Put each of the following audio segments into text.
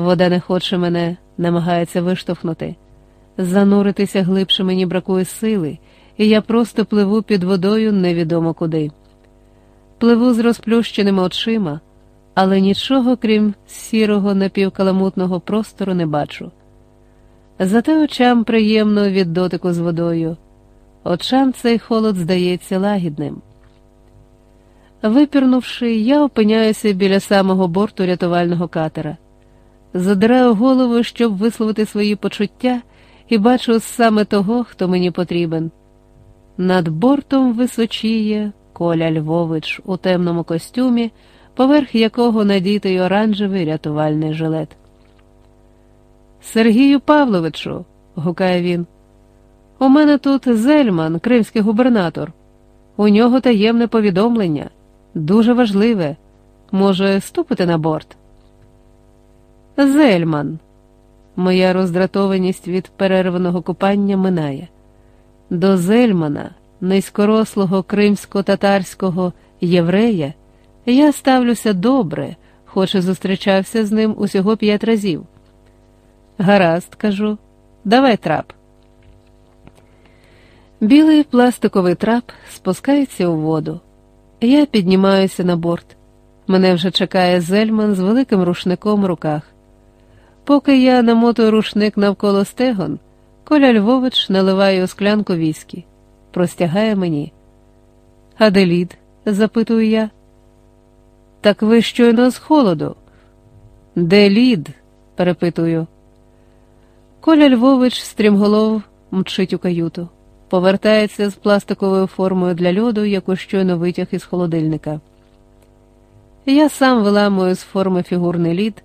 Вода не хоче мене, намагається виштовхнути. Зануритися глибше мені бракує сили, і я просто пливу під водою невідомо куди. Пливу з розплющеними очима, але нічого, крім сірого напівкаламутного простору, не бачу. Зате очам приємно від дотику з водою. Очам цей холод здається лагідним. Випірнувши, я опиняюся біля самого борту рятувального катера, задираю голову, щоб висловити свої почуття, і бачу саме того, хто мені потрібен. Над бортом височіє Коля Львович у темному костюмі, поверх якого надітий оранжевий рятувальний жилет. Сергію Павловичу, гукає він, у мене тут Зельман, кримський губернатор. У нього таємне повідомлення, дуже важливе. Може, ступити на борт? Зельман. Моя роздратованість від перерваного купання минає. До Зельмана, низькорослого кримсько-татарського єврея, я ставлюся добре, хоч і зустрічався з ним усього п'ять разів. Гаразд, кажу, давай трап. Білий пластиковий трап спускається у воду. Я піднімаюся на борт. Мене вже чекає зельман з великим рушником в руках. Поки я намотую рушник навколо стегон, Коля Львович наливає у склянку віскі, простягає мені. Аделід, запитую я. Так ви щойно з холоду. Де лід? перепитую. Коля Львович стрімголов мчить у каюту, повертається з пластиковою формою для льоду, яку щойно витяг із холодильника. Я сам виламую з форми фігурний лід,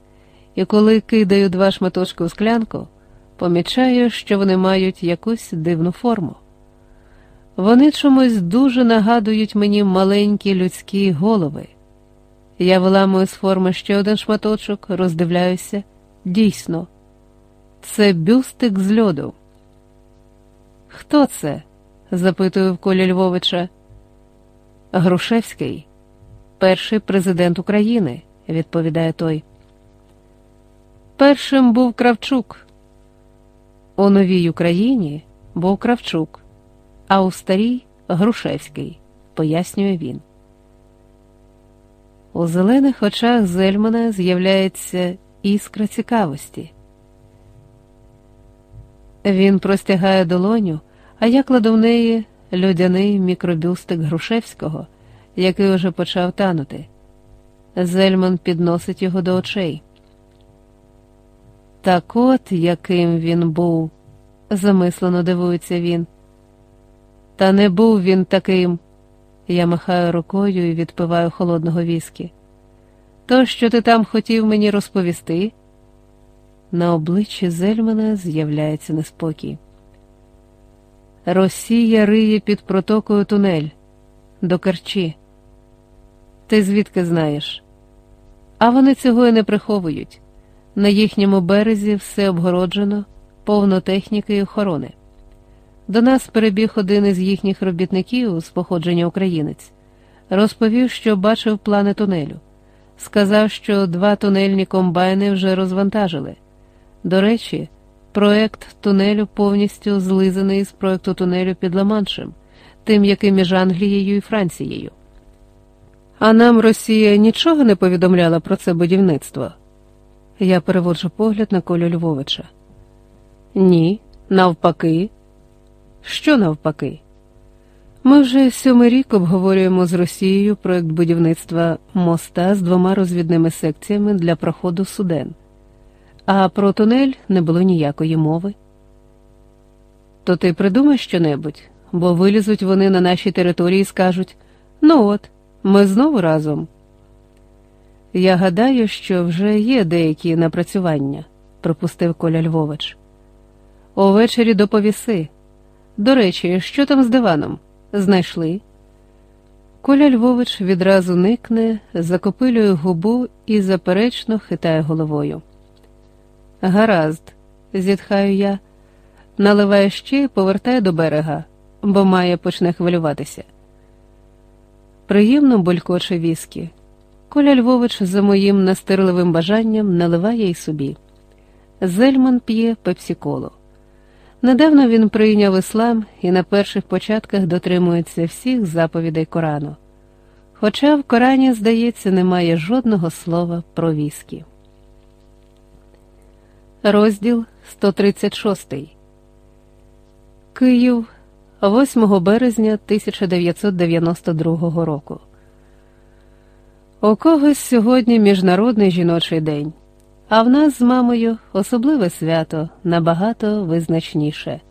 і коли кидаю два шматочки у склянку, помічаю, що вони мають якусь дивну форму. Вони чомусь дуже нагадують мені маленькі людські голови. Я виламую з форми ще один шматочок, роздивляюся. Дійсно, це бюстик з льоду. Хто це? запитую в Колі Львовича. Грушевський, перший президент України, відповідає той. Першим був Кравчук. У новій Україні був Кравчук, а у старій Грушевський, пояснює він. У зелених очах Зельмана з'являється іскра цікавості. Він простягає долоню, а я кладу в неї льодяний мікробюстик Грушевського, який уже почав танути. Зельман підносить його до очей. Так от яким він був, замислено дивується він. Та не був він таким. Я махаю рукою і відпиваю холодного віскі. То, що ти там хотів мені розповісти? На обличчі Зельмана з'являється неспокій. Росія риє під протокою тунель до Керчі. Ти звідки знаєш? А вони цього і не приховують. На їхньому березі все обгороджено, повно техніки і охорони. До нас перебіг один із їхніх робітників з походження українець, розповів, що бачив плани тунелю. Сказав, що два тунельні комбайни вже розвантажили. До речі, проект тунелю повністю злизаний з проекту тунелю під Ла-Маншем, тим, який між Англією і Францією. А нам Росія нічого не повідомляла про це будівництво. Я переводжу погляд на Колю Львовича. Ні, навпаки. Що навпаки? Ми вже сьомий рік обговорюємо з Росією проект будівництва моста з двома розвідними секціями для проходу суден, а про тунель не було ніякої мови. То ти придумай щонебудь, бо вилізуть вони на нашій території і скажуть ну от, ми знову разом. Я гадаю, що вже є деякі напрацювання, пропустив Коля Львович. Увечері доповіси. До речі, що там з диваном? Знайшли? Коля Львович відразу никне, закопилює губу і заперечно хитає головою. Гаразд, зітхаю я, наливає ще і повертає до берега, бо має почне хвилюватися. Приємно булькоче віскі. Коля Львович за моїм настирливим бажанням наливає й собі. Зельман п'є пепсіколу. Недавно він прийняв іслам і на перших початках дотримується всіх заповідей Корану. Хоча в Корані, здається, немає жодного слова про віскі. Розділ 136 Київ 8 березня 1992 року. У когось сьогодні Міжнародний жіночий день, а в нас з мамою особливе свято набагато визначніше.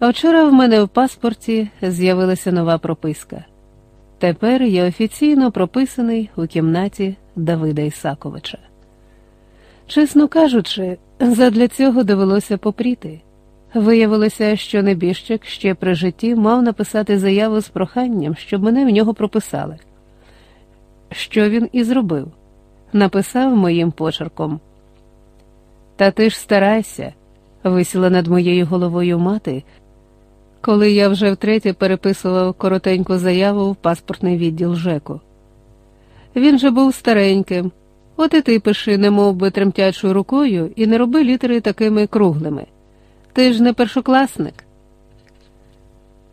Вчора в мене в паспорті з'явилася нова прописка. Тепер я офіційно прописаний у кімнаті Давида Ісаковича. Чесно кажучи, задля цього довелося попріти. Виявилося, що небіжчик ще при житті мав написати заяву з проханням, щоб мене в нього прописали. Що він і зробив? Написав моїм почерком. Та ти ж старайся, висіла над моєю головою мати, коли я вже втретє переписував коротеньку заяву в паспортний відділ ЖЕКу. Він же був стареньким, от і ти пиши, немов би тремтячою рукою, і не роби літери такими круглими. Ти ж не першокласник.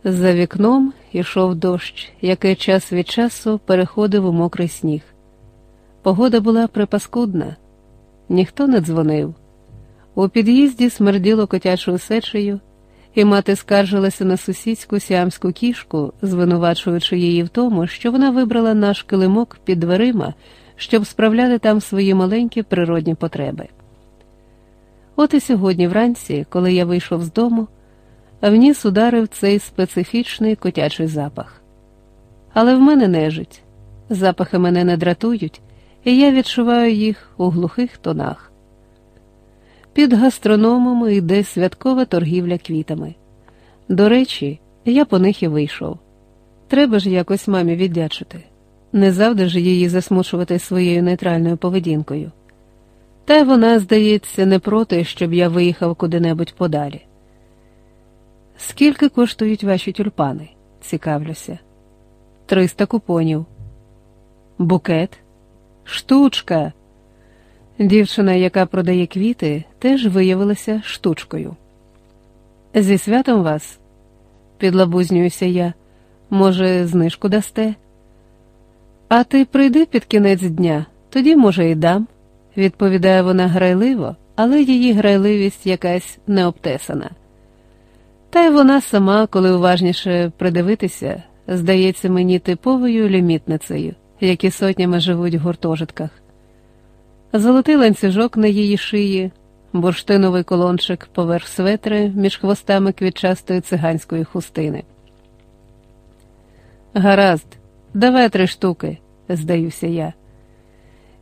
За вікном ішов дощ, який час від часу переходив у мокрий сніг. Погода була припаскудна, ніхто не дзвонив. У під'їзді смерділо котячою сечею, і мати скаржилася на сусідську сіамську кішку, звинувачуючи її в тому, що вона вибрала наш килимок під дверима, щоб справляти там свої маленькі природні потреби. От і сьогодні вранці, коли я вийшов з дому, в ніс ударив цей специфічний котячий запах. Але в мене нежить, запахи мене не дратують, і я відчуваю їх у глухих тонах. Під гастрономом йде святкова торгівля квітами. До речі, я по них і вийшов. Треба ж якось мамі віддячити, не завжди ж її засмучувати своєю нейтральною поведінкою. Та вона, здається, не проти, щоб я виїхав куди-небудь подалі. Скільки коштують ваші тюльпани? цікавлюся. Триста купонів. Букет, штучка. Дівчина, яка продає квіти, теж виявилася штучкою. Зі святом вас, підлабузнююся я, може, знижку дасте? А ти прийди під кінець дня, тоді, може, і дам, відповідає вона грайливо, але її грайливість якась необтесана. Та й вона сама, коли уважніше придивитися, здається мені типовою лімітницею, які сотнями живуть в гуртожитках. Золотий ланцюжок на її шиї, бурштиновий колончик поверх светри між хвостами квітчастої циганської хустини. Гаразд, давай три штуки, здаюся я,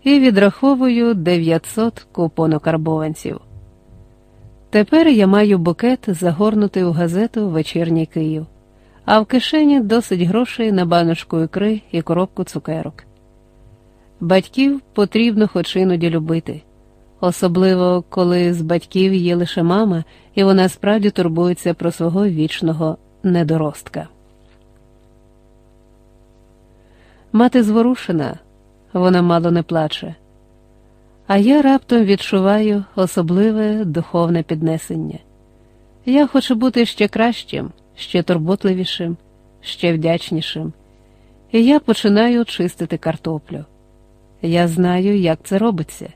і відраховую 900 купонокарбованців. Тепер я маю букет, загорнутий у газету Вечірній Київ, а в кишені досить грошей на баночку ікри і коробку цукерок. Батьків потрібно хоч іноді любити, особливо коли з батьків є лише мама, і вона справді турбується про свого вічного недоростка. Мати зворушена, вона мало не плаче. А я раптом відчуваю особливе духовне піднесення. Я хочу бути ще кращим, ще турботливішим, ще вдячнішим, і я починаю чистити картоплю. Я знаю, як це робиться.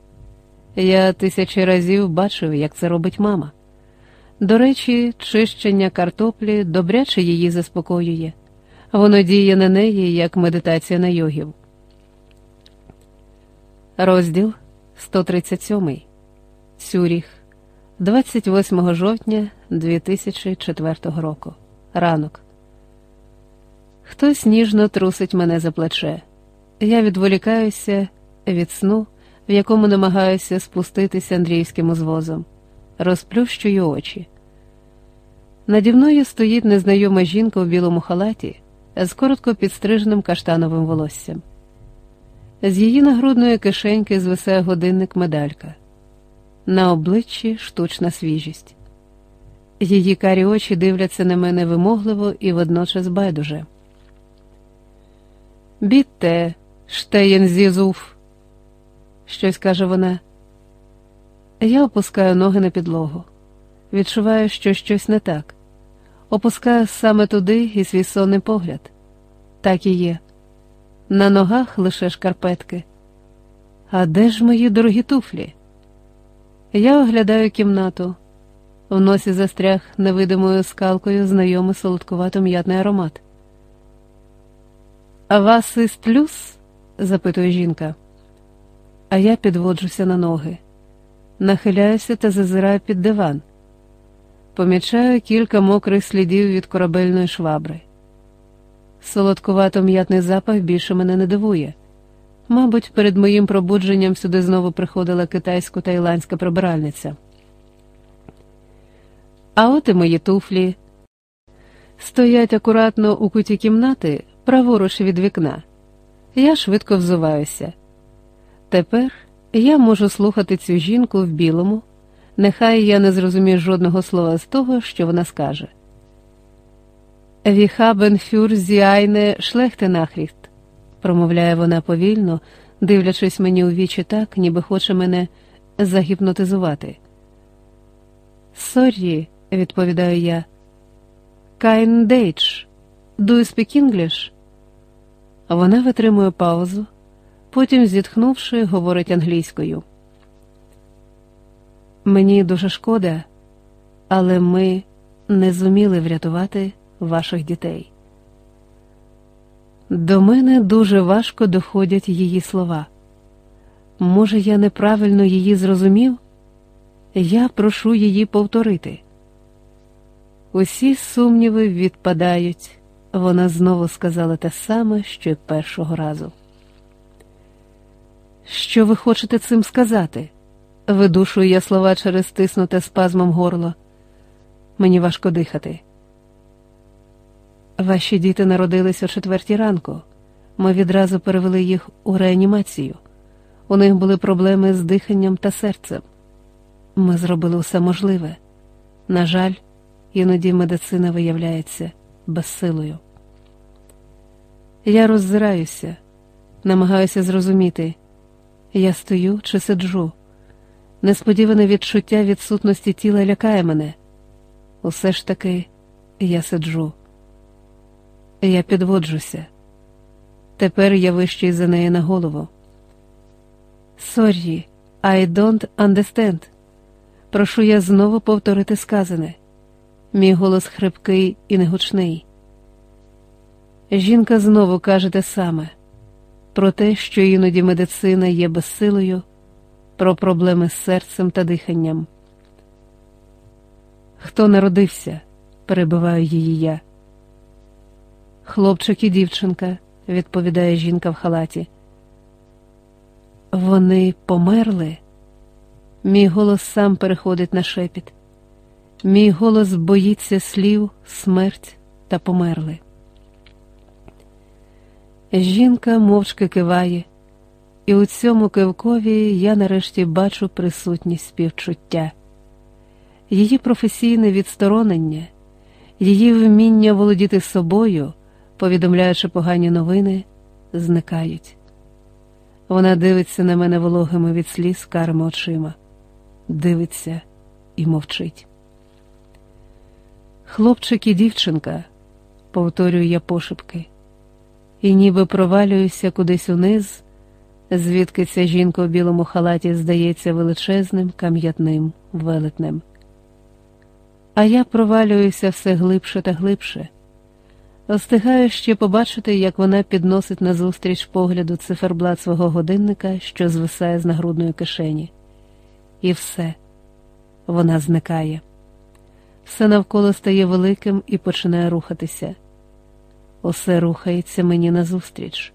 Я тисячі разів бачив, як це робить мама. До речі, чищення картоплі добряче її заспокоює, воно діє на неї як медитація на йогів. Розділ 137. Цюріх, 28 жовтня 2004 року. Ранок. Хтось ніжно трусить мене за плече. Я відволікаюся від сну, в якому намагаюся спуститися Андріївським узвозом, розплющую очі. Наді мною стоїть незнайома жінка у білому халаті з коротко підстриженим каштановим волоссям. З її нагрудної кишеньки звисає годинник медалька, на обличчі штучна свіжість. Її карі очі дивляться на мене вимогливо і водночас байдуже. Бітте, Штеєн зізуф. Щось каже вона. Я опускаю ноги на підлогу. Відчуваю, що щось не так. Опускаю саме туди і свій сонний погляд. Так і є. На ногах лише шкарпетки. А де ж мої дорогі туфлі? Я оглядаю кімнату. В носі застряг невидимою скалкою знайомий солодкувато м'ятний аромат. А вас іст плюс? запитує жінка. А я підводжуся на ноги, нахиляюся та зазираю під диван. Помічаю кілька мокрих слідів від корабельної швабри. Солодкувато м'ятний запах більше мене не дивує. Мабуть, перед моїм пробудженням сюди знову приходила китайсько-тайландська прибиральниця. А от і мої туфлі стоять акуратно у куті кімнати, праворуч від вікна. Я швидко взуваюся. Тепер я можу слухати цю жінку в білому, нехай я не зрозумію жодного слова з того, що вона скаже. Віхабен фюр зіайне шлехте нахріхт, промовляє вона повільно, дивлячись мені у вічі так, ніби хоче мене загіпнотизувати. Sorry, відповідаю я. Kein Deutsch, do you speak English? Вона витримує паузу, потім, зітхнувши, говорить англійською. Мені дуже шкода, але ми не зуміли врятувати ваших дітей. До мене дуже важко доходять її слова. Може, я неправильно її зрозумів? Я прошу її повторити. Усі сумніви відпадають. Вона знову сказала те саме, що й першого разу. Що ви хочете цим сказати? Видушую я слова через стиснуте спазмом горло. Мені важко дихати. Ваші діти народились о четвертій ранку. Ми відразу перевели їх у реанімацію. У них були проблеми з диханням та серцем. Ми зробили все можливе. На жаль, іноді медицина виявляється безсилою. Я роззираюся, намагаюся зрозуміти, я стою чи сиджу. Несподіване відчуття відсутності тіла лякає мене. Усе ж таки я сиджу. Я підводжуся. Тепер я вищий за неї на голову. Sorry, I don't understand. Прошу я знову повторити сказане. Мій голос хрипкий і негучний. Жінка знову каже те саме про те, що іноді медицина є безсилою, про проблеми з серцем та диханням. Хто народився, перебиваю її я. Хлопчик і дівчинка, відповідає жінка в халаті. Вони померли. Мій голос сам переходить на шепіт. Мій голос боїться слів, смерть та померли. Жінка мовчки киває, і у цьому кивкові я нарешті бачу присутність співчуття, її професійне відсторонення, її вміння володіти собою, повідомляючи погані новини, зникають. Вона дивиться на мене вологими від сліз карми очима, дивиться і мовчить. Хлопчик і дівчинка, повторюю я пошепки, і ніби провалююся кудись униз, звідки ця жінка у білому халаті здається величезним кам'ятним велетнем. А я провалююся все глибше та глибше. Остигаю ще побачити, як вона підносить назустріч погляду циферблат свого годинника, що звисає з нагрудної кишені. І все, вона зникає. Все навколо стає великим і починає рухатися. Усе рухається мені назустріч.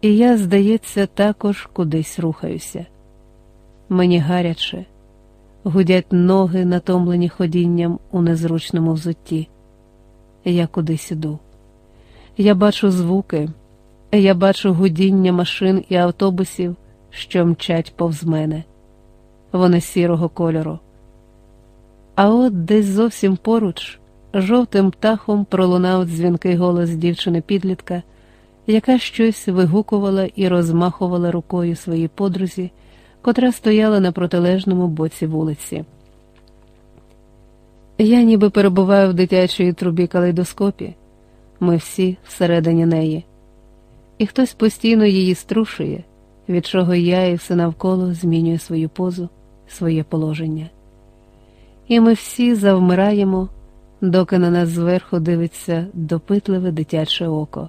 І я, здається, також кудись рухаюся. Мені гаряче, гудять ноги, натомлені ходінням у незручному взутті. Я кудись іду. Я бачу звуки, я бачу гудіння машин і автобусів, що мчать повз мене. Вони сірого кольору. А от десь зовсім поруч, жовтим птахом пролунав дзвінкий голос дівчини підлітка, яка щось вигукувала і розмахувала рукою своїй подрузі, котра стояла на протилежному боці вулиці. Я ніби перебуваю в дитячій трубі калейдоскопі, ми всі всередині неї, і хтось постійно її струшує, від чого я і все навколо змінює свою позу, своє положення. І ми всі завмираємо, доки на нас зверху дивиться допитливе дитяче око.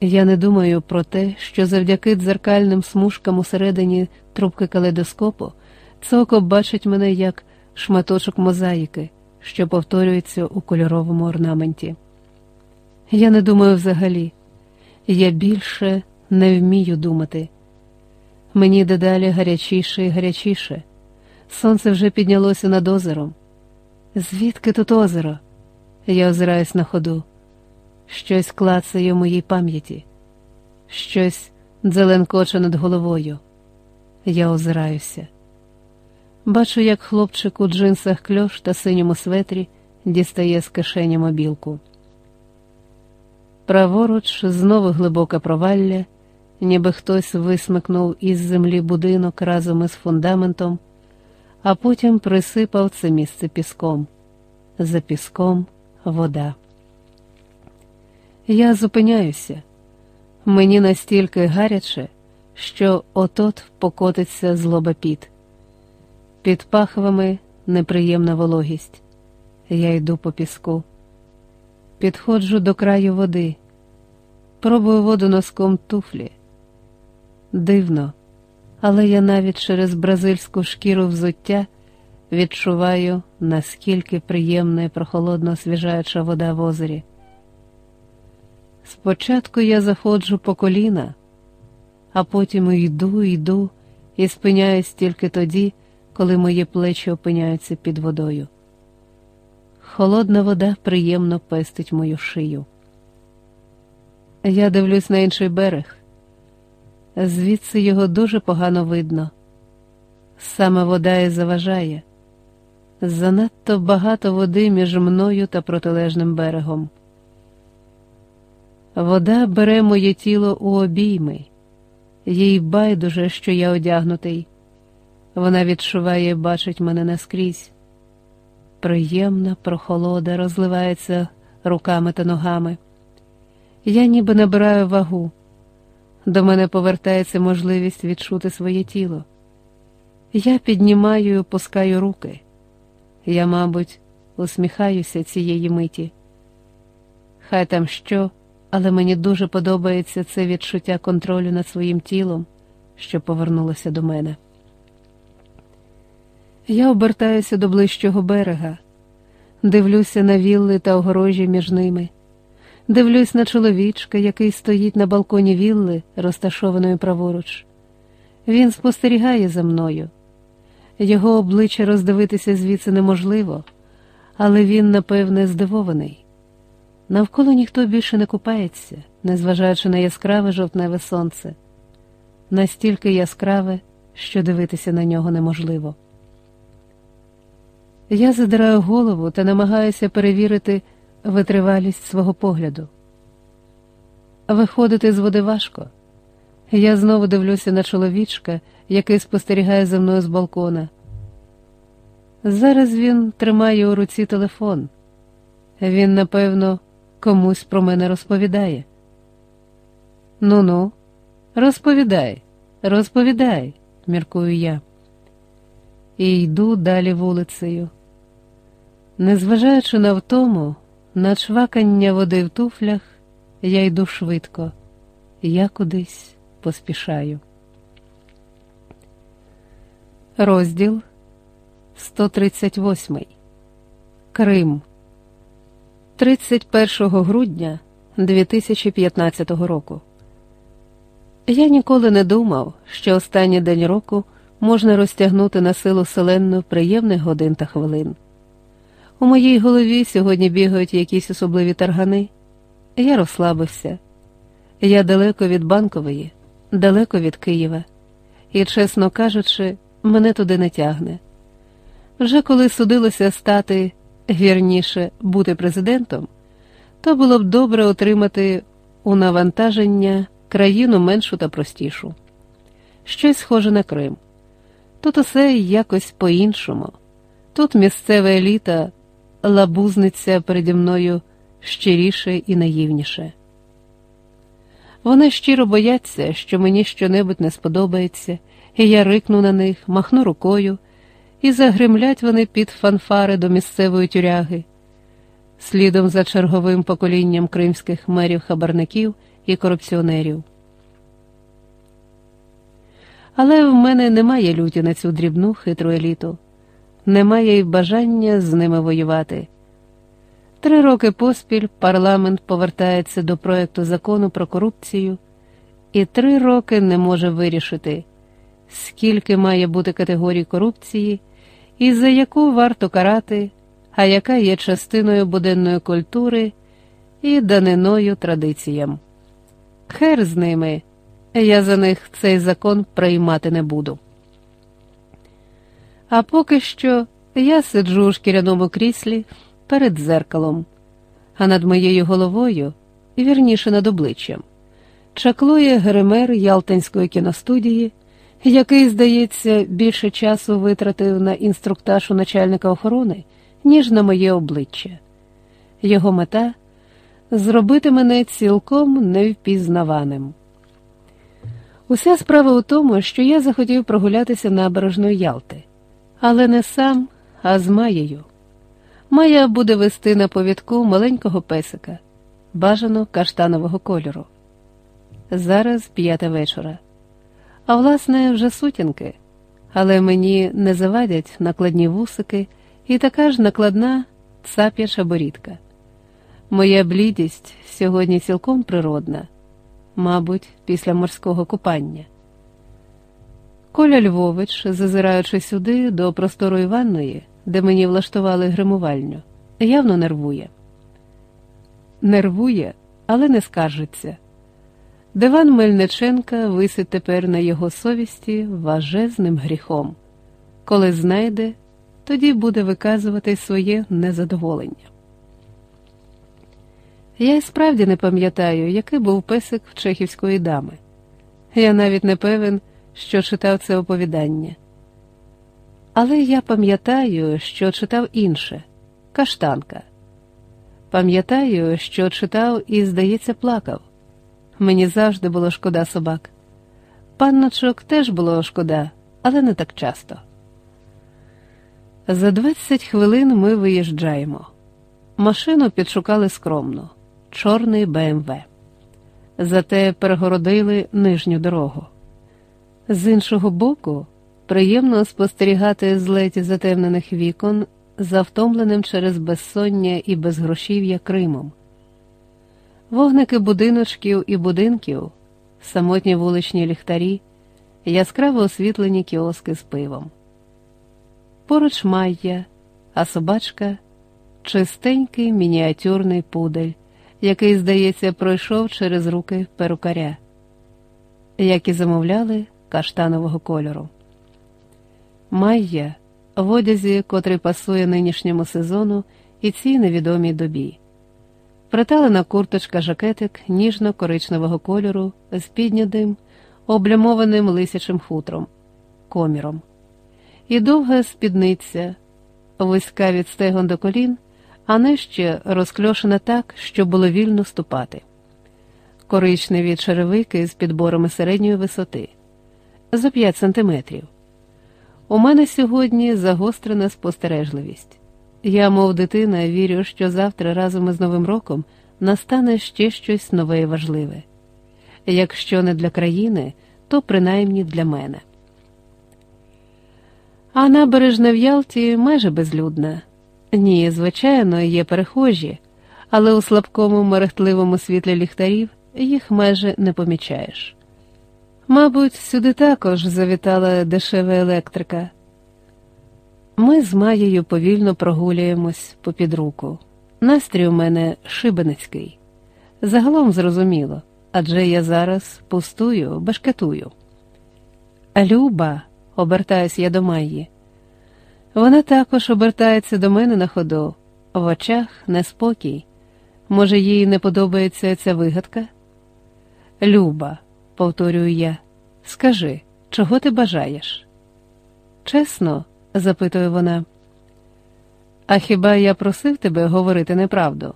Я не думаю про те, що завдяки дзеркальним смужкам усередині трубки калейдоскопу це око бачить мене як шматочок мозаїки, що повторюється у кольоровому орнаменті. Я не думаю взагалі, я більше не вмію думати. Мені дедалі гарячіше і гарячіше. Сонце вже піднялося над озером. Звідки тут озеро? Я озираюсь на ходу. Щось клацає в моїй пам'яті, щось дзеленкоче над головою. Я озираюся. Бачу, як хлопчик у джинсах кльош та синьому светрі дістає з кишені мобілку. Праворуч знову глибоке провалля, ніби хтось висмикнув із землі будинок разом із фундаментом, а потім присипав це місце піском. За піском вода. Я зупиняюся. Мені настільки гаряче, що отот покотиться злоба піт. Під пахвами неприємна вологість. Я йду по піску. Підходжу до краю води, пробую воду носком туфлі. Дивно, але я навіть через бразильську шкіру взуття відчуваю, наскільки приємна і прохолодно освіжаюча вода в озері. Спочатку я заходжу по коліна, а потім йду, йду і спиняюсь тільки тоді, коли мої плечі опиняються під водою. Холодна вода приємно пестить мою шию. Я дивлюсь на інший берег, звідси його дуже погано видно. Саме вода і заважає. Занадто багато води між мною та протилежним берегом. Вода бере моє тіло у обійми, їй байдуже, що я одягнутий. Вона відчуває і бачить мене наскрізь. Приємна прохолода розливається руками та ногами. Я ніби набираю вагу. До мене повертається можливість відчути своє тіло. Я піднімаю і опускаю руки. Я, мабуть, усміхаюся цієї миті. Хай там що але мені дуже подобається це відчуття контролю над своїм тілом, що повернулося до мене. Я обертаюся до ближчого берега, дивлюся на вілли та огорожі між ними, дивлюсь на чоловічка, який стоїть на балконі вілли, розташованої праворуч. Він спостерігає за мною. Його обличчя роздивитися звідси неможливо, але він, напевне, здивований. Навколо ніхто більше не купається, незважаючи на яскраве жовтневе сонце, настільки яскраве, що дивитися на нього неможливо. Я задираю голову та намагаюся перевірити витривалість свого погляду. Виходити з води важко. Я знову дивлюся на чоловічка, який спостерігає за мною з балкона. Зараз він тримає у руці телефон. Він, напевно, комусь про мене розповідає. Ну ну, розповідай, розповідай, міркую я. І йду далі вулицею. Незважаючи на втому, на чвакання води в туфлях, я йду швидко, я кудись поспішаю. Розділ 138 Крим 31 грудня 2015 року. Я ніколи не думав, що останній день року можна розтягнути на силу селенну приємних годин та хвилин. У моїй голові сьогодні бігають якісь особливі таргани. Я розслабився. Я далеко від банкової, далеко від Києва, і, чесно кажучи, мене туди не тягне. Вже коли судилося стати вірніше бути президентом, то було б добре отримати у навантаження країну меншу та простішу. Щось схоже на Крим. Тут усе якось по-іншому. Тут місцева еліта лабузниться переді мною щиріше і наївніше. Вони щиро бояться, що мені щонебудь не сподобається, і я рикну на них, махну рукою, і загримлять вони під фанфари до місцевої тюряги, слідом за черговим поколінням кримських мерів-хабарників і корупціонерів. Але в мене немає люті на цю дрібну хитру еліту, немає й бажання з ними воювати. Три роки поспіль парламент повертається до проекту закону про корупцію і три роки не може вирішити, скільки має бути категорій корупції і за яку варто карати, а яка є частиною буденної культури і даниною традиціям. Хер з ними, я за них цей закон приймати не буду. А поки що я сиджу у шкіряному кріслі перед зеркалом, а над моєю головою, вірніше над обличчям, чаклує гример Ялтинської кіностудії, який, здається, більше часу витратив на інструктаж у начальника охорони, ніж на моє обличчя. Його мета зробити мене цілком невпізнаваним. Уся справа у тому, що я захотів прогулятися набережною Ялти, але не сам, а з Маєю. Майя буде вести на повідку маленького песика, бажано каштанового кольору. Зараз п'ята вечора. А власне, вже сутінки, але мені не завадять накладні вусики і така ж накладна цап'яча борідка. Моя блідість сьогодні цілком природна, мабуть, після морського купання. Коля Львович, зазираючи сюди до просторої ванної, де мені влаштували гримувальню, явно нервує. Нервує, але не скаржиться. Диван Мельниченка висить тепер на його совісті важезним гріхом. Коли знайде, тоді буде виказувати своє незадоволення. Я й справді не пам'ятаю, який був песик в чехівської дами. Я навіть не певен, що читав це оповідання. Але я пам'ятаю, що читав інше каштанка. Пам'ятаю, що читав і, здається, плакав. Мені завжди було шкода собак. Панночок теж було шкода, але не так часто. За 20 хвилин ми виїжджаємо. Машину підшукали скромно, чорний БМВ. Зате перегородили нижню дорогу. З іншого боку, приємно спостерігати злеті затемнених вікон за втомленим через безсоння і безгрошів'я Кримом. Вогники будиночків і будинків, самотні вуличні ліхтарі, яскраво освітлені кіоски з пивом. Поруч майя, а собачка чистенький мініатюрний пудель, який, здається, пройшов через руки перукаря, як і замовляли каштанового кольору. Майя в одязі, котрий пасує нинішньому сезону і цій невідомій добі. Приталена курточка жакетик ніжно-коричневого кольору з піднятим, облямованим лисячим хутром, коміром, і довга спідниця, вузька від стегон до колін, а нижче розкльошена так, щоб було вільно ступати, коричневі черевики з підборами середньої висоти за 5 сантиметрів. У мене сьогодні загострена спостережливість. Я, мов дитина, вірю, що завтра разом із Новим роком настане ще щось нове і важливе. Якщо не для країни, то принаймні для мене. А набережна в Ялті майже безлюдна. Ні, звичайно, є перехожі, але у слабкому мерехтливому світлі ліхтарів їх майже не помічаєш. Мабуть, сюди також завітала дешева електрика. Ми з Маєю повільно прогулюємось попід руку. Настрій у мене шибеницький. Загалом зрозуміло, адже я зараз пустую, башкетую. Люба, обертаюсь я до Майї. Вона також обертається до мене на ходу, в очах неспокій. Може, їй не подобається ця вигадка? Люба, повторюю я, скажи, чого ти бажаєш? Чесно, запитує вона. А хіба я просив тебе говорити неправду?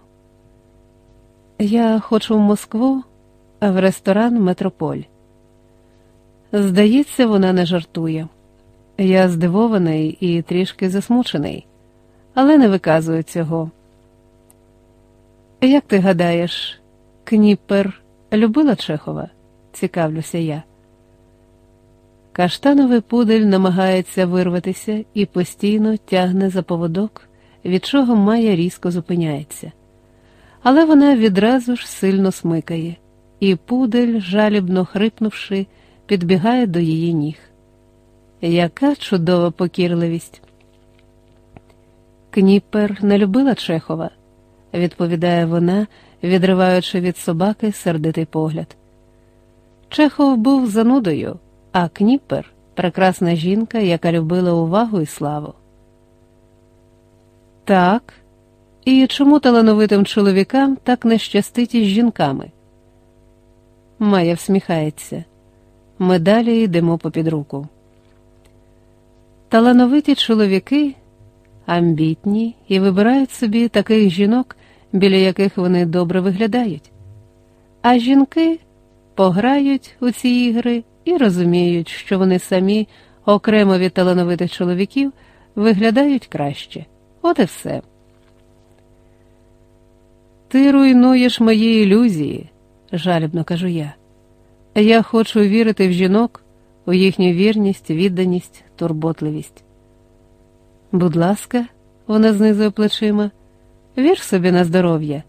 Я хочу в Москву, а в ресторан Метрополь. Здається, вона не жартує. Я здивований і трішки засмучений, але не виказую цього. Як ти гадаєш, Кніпер любила Чехова? Цікавлюся я. Каштановий пудель намагається вирватися і постійно тягне за поводок, від чого Майя різко зупиняється. Але вона відразу ж сильно смикає, і пудель, жалібно хрипнувши, підбігає до її ніг. Яка чудова покірливість. Кніпер не любила Чехова, відповідає вона, відриваючи від собаки сердитий погляд. Чехов був занудою, а Кніпер прекрасна жінка, яка любила увагу і славу. Так, і чому талановитим чоловікам так не щастить із жінками? Майя всміхається. Ми далі йдемо попід руку. Талановиті чоловіки амбітні і вибирають собі таких жінок, біля яких вони добре виглядають, а жінки пограють у ці ігри і розуміють, що вони самі, окремо від талановитих чоловіків, виглядають краще. От і все. Ти руйнуєш мої ілюзії, жалібно кажу я. Я хочу вірити в жінок, у їхню вірність, відданість, турботливість. Будь ласка, вона знизує плечима, вір собі на здоров'я,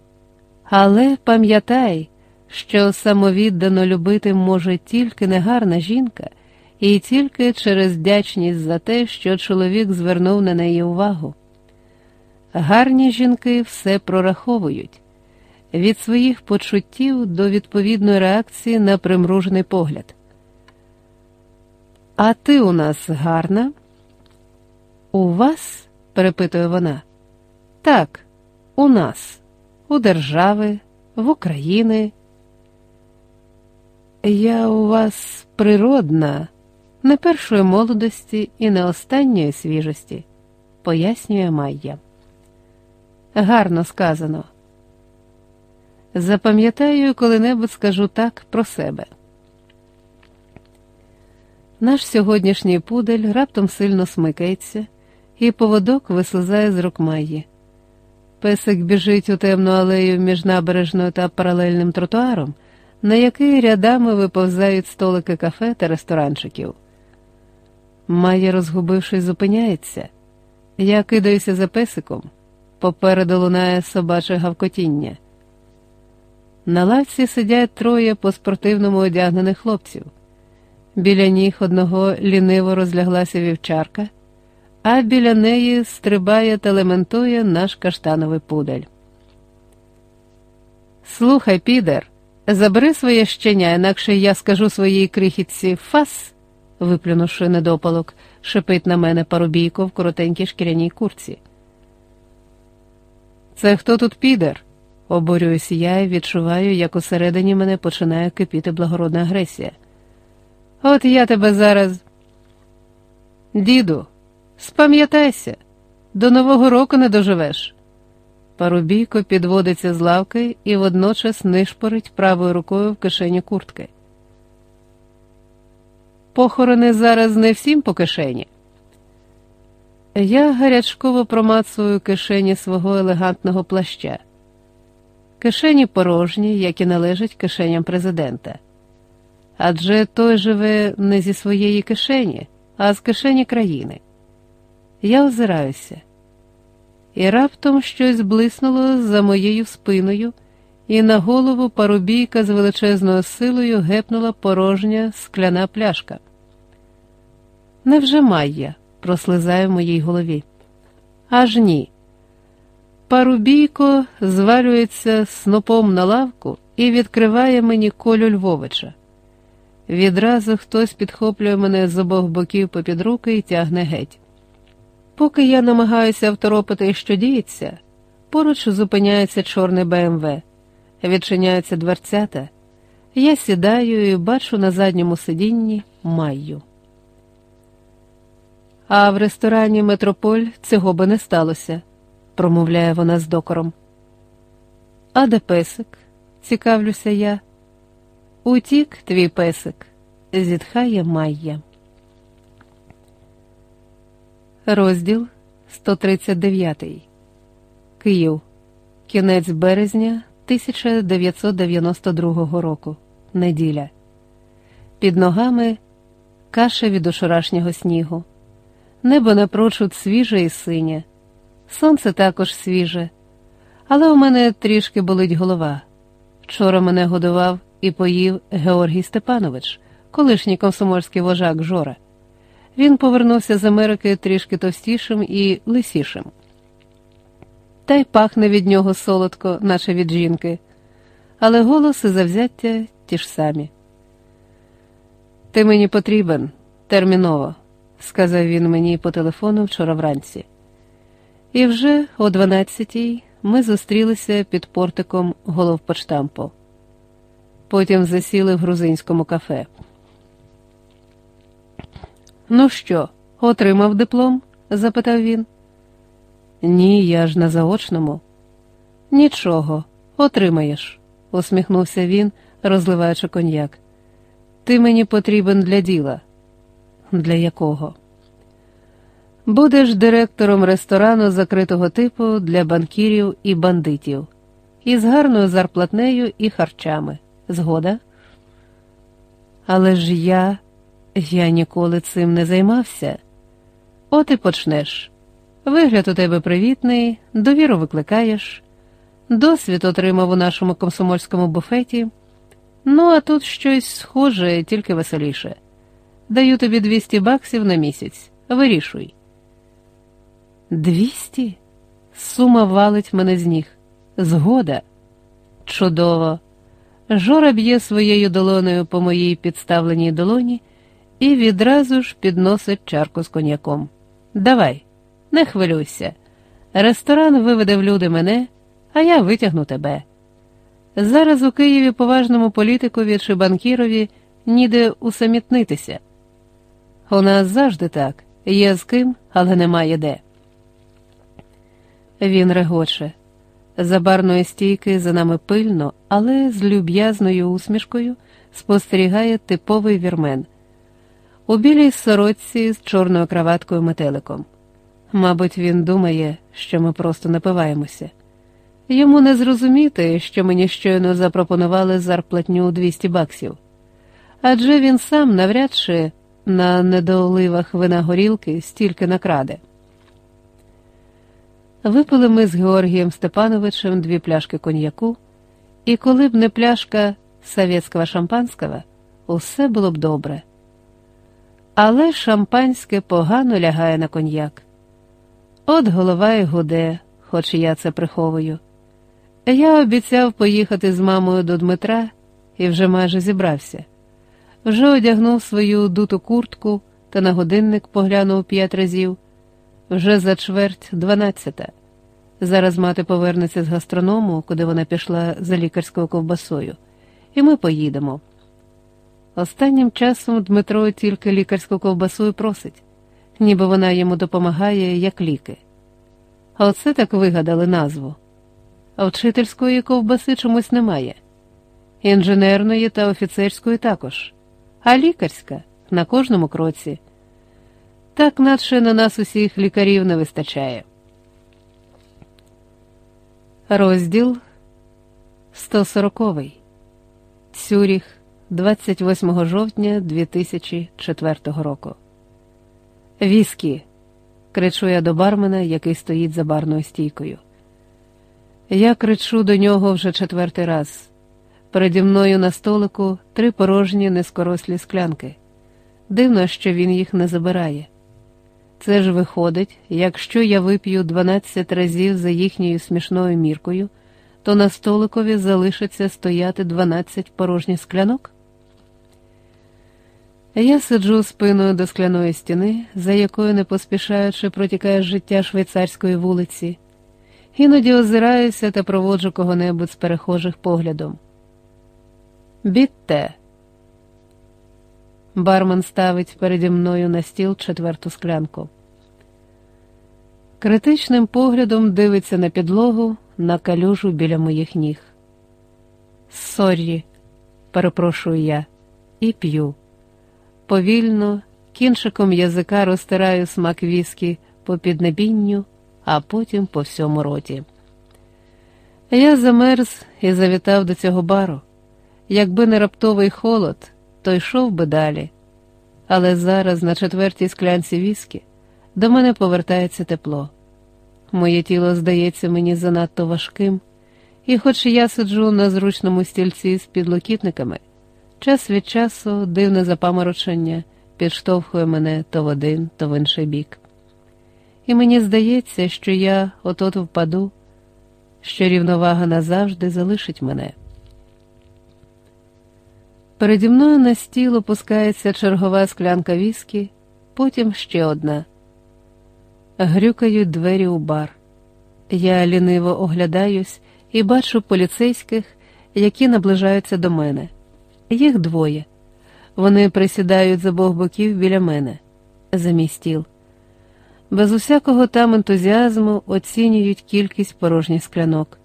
але пам'ятай, що самовіддано любити може тільки негарна жінка, і тільки через вдячність за те, що чоловік звернув на неї увагу. Гарні жінки все прораховують від своїх почуттів до відповідної реакції на примружений погляд. А ти у нас гарна? У вас? перепитує вона. Так, у нас, у держави, в Україні. Я у вас природна, не першої молодості і не останньої свіжості, пояснює Майя. Гарно сказано. Запам'ятаю, коли-небудь скажу так про себе. Наш сьогоднішній пудель раптом сильно смикається, і поводок вислизає з рук Майї. Песик біжить у темну алею між набережною та паралельним тротуаром, на який рядами виповзають столики кафе та ресторанчиків. Майя, розгубившись, зупиняється. Я кидаюся за песиком. Попереду лунає собаче гавкотіння. На лавці сидять троє по спортивному одягнених хлопців. Біля ніг одного ліниво розляглася вівчарка, а біля неї стрибає та лементує наш каштановий пудель. Слухай, підер, забери своє щеня, інакше я скажу своїй крихітці фас, виплюнувши недопалок, шипить на мене парубійко в коротенькій шкіряній курці. Це хто тут підер? Обурююсь я і відчуваю, як усередині мене починає кипіти благородна агресія. От я тебе зараз. Діду, спам'ятайся, до Нового року не доживеш. Парубійко підводиться з лавки і водночас нишпорить правою рукою в кишені куртки. Похорони зараз не всім по кишені. Я гарячково промацую кишені свого елегантного плаща. Кишені порожні, як і належать кишеням президента. Адже той живе не зі своєї кишені, а з кишені країни. Я озираюся, і раптом щось блиснуло за моєю спиною, і на голову парубійка з величезною силою гепнула порожня скляна пляшка. Невже Майя? прослизає в моїй голові. Аж ні. Парубійко звалюється снопом на лавку і відкриває мені колю Львовича. Відразу хтось підхоплює мене з обох боків попід руки і тягне геть. Поки я намагаюся второпити, що діється, поруч зупиняється чорний БМВ, відчиняються дверцята. Я сідаю і бачу на задньому сидінні Майю. А в ресторані Метрополь цього би не сталося, промовляє вона з докором. А де песик? цікавлюся я. Утік твій песик, зітхає Майя. Розділ 139. Київ. Кінець березня 1992 року. Неділя. Під ногами каша від учорашнього снігу. Небо напрочуд свіже і синє. Сонце також свіже, але у мене трішки болить голова. Вчора мене годував і поїв Георгій Степанович, колишній комсомольський вожак Жора. Він повернувся з Америки трішки товстішим і лисішим. Та й пахне від нього солодко, наче від жінки, але голос і завзяття ті ж самі. Ти мені потрібен терміново, сказав він мені по телефону вчора вранці. І вже о 12-й ми зустрілися під портиком головпочтампу. Потім засіли в грузинському кафе. Ну що, отримав диплом? запитав він. Ні, я ж на заочному. Нічого, отримаєш, усміхнувся він, розливаючи коньяк. Ти мені потрібен для діла. Для якого? Будеш директором ресторану закритого типу для банкірів і бандитів, із гарною зарплатнею і харчами. Згода? Але ж я, я ніколи цим не займався. От і почнеш. Вигляд у тебе привітний, довіру викликаєш, досвід отримав у нашому комсомольському буфеті. Ну, а тут щось схоже, тільки веселіше. Даю тобі 200 баксів на місяць. Вирішуй. Двісті? Сума валить мене з ніг. Згода. Чудово. Жора б'є своєю долоною по моїй підставленій долоні і відразу ж підносить чарку з коньяком. Давай, не хвилюйся. Ресторан виведе в люди мене, а я витягну тебе. Зараз у Києві поважному політикові чи банкірові ніде усамітнитися. У нас завжди так є з ким, але немає де. Він регоче. За барної стійки за нами пильно, але з люб'язною усмішкою спостерігає типовий вірмен у білій сорочці з чорною краваткою метеликом. Мабуть, він думає, що ми просто напиваємося. Йому не зрозуміти, що мені щойно запропонували зарплатню 200 баксів, адже він сам навряд чи на недооливах вина горілки стільки накраде. Випили ми з Георгієм Степановичем дві пляшки коньяку, і коли б не пляшка совєтського шампанського, усе було б добре. Але шампанське погано лягає на коньяк. От голова й гуде, хоч я це приховую. Я обіцяв поїхати з мамою до Дмитра і вже майже зібрався. Вже одягнув свою дуту куртку та на годинник поглянув п'ять разів, вже за чверть дванадцята. Зараз мати повернеться з гастроному, куди вона пішла за лікарською ковбасою, і ми поїдемо. Останнім часом Дмитро тільки лікарську ковбасу і просить, ніби вона йому допомагає, як ліки. А оце так вигадали назву. А вчительської ковбаси чомусь немає, інженерної та офіцерської також, а лікарська на кожному кроці. Так наче на нас усіх лікарів не вистачає. Розділ 140. Цюріх, 28 жовтня 2004 року. Віскі. кричу я до бармена, який стоїть за барною стійкою. Я кричу до нього вже четвертий раз. Переді мною на столику три порожні нескорослі склянки. Дивно, що він їх не забирає. Це ж виходить, якщо я вип'ю 12 разів за їхньою смішною міркою, то на столикові залишиться стояти 12 порожніх склянок. Я сиджу спиною до скляної стіни, за якою не поспішаючи протікає життя швейцарської вулиці, іноді озираюся та проводжу кого-небудь з перехожих поглядом. Бітте. Бармен ставить переді мною на стіл четверту склянку. Критичним поглядом дивиться на підлогу, на калюжу біля моїх ніг. Соррі, перепрошую я, і п'ю. Повільно, кінчиком язика розтираю смак віскі по піднебінню, а потім по всьому роті. Я замерз і завітав до цього бару. Якби не раптовий холод, то йшов би далі. Але зараз, на четвертій склянці віскі, до мене повертається тепло. Моє тіло здається мені занадто важким, і, хоч я сиджу на зручному стільці з підлокітниками, час від часу дивне запаморочення підштовхує мене то в один, то в інший бік. І мені здається, що я от-от впаду, що рівновага назавжди залишить мене. Переді мною на стіл опускається чергова склянка віскі, потім ще одна. Грюкають двері у бар. Я ліниво оглядаюсь і бачу поліцейських, які наближаються до мене. Їх двоє. Вони присідають з обох боків біля мене, за стіл. Без усякого там ентузіазму оцінюють кількість порожніх склянок.